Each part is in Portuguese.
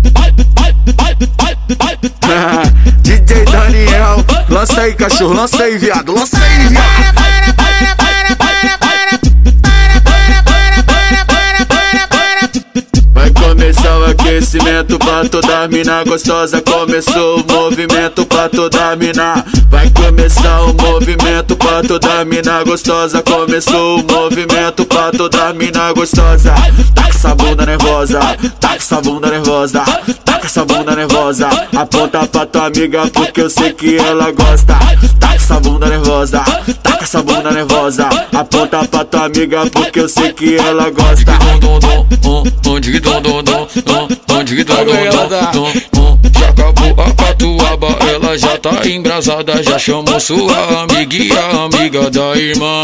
DJ Daniel, lança aí cachorro, lança aí viado, lança aí viado. Vai começar o aquecimento pra toda mina gostosa. Começou o movimento pra toda mina. Vai começar o movimento pra toda mina gostosa. Começou o movimento pra toda mina gostosa. Tá com essa bunda nervosa, tá com essa bunda nervosa, tá com essa bunda nervosa. Aponta pra tua amiga porque eu sei que ela gosta. Tá com essa bunda nervosa, tá com essa bunda nervosa. Aponta pra tua amiga porque eu sei que ela gosta. Já acabou a catuaba, ela já tá embrasada, já chamou sua amiga e a amiga da irmã.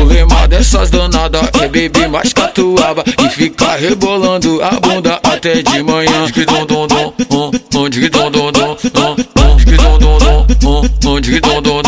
O remar dessas danadas é beber mais catuaba e ficar rebolando a bunda até de manhã. Digidom dom dom, dom dom digidom dom dom, dom dom digidom dom dom, dom dom digidom dom dom,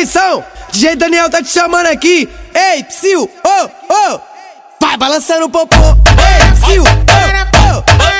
atenção. DJ Daniel tá te chamando aqui. Ei, psiu, ô, ô. Vai balançando o popô. Ei, psiu, ô, ô.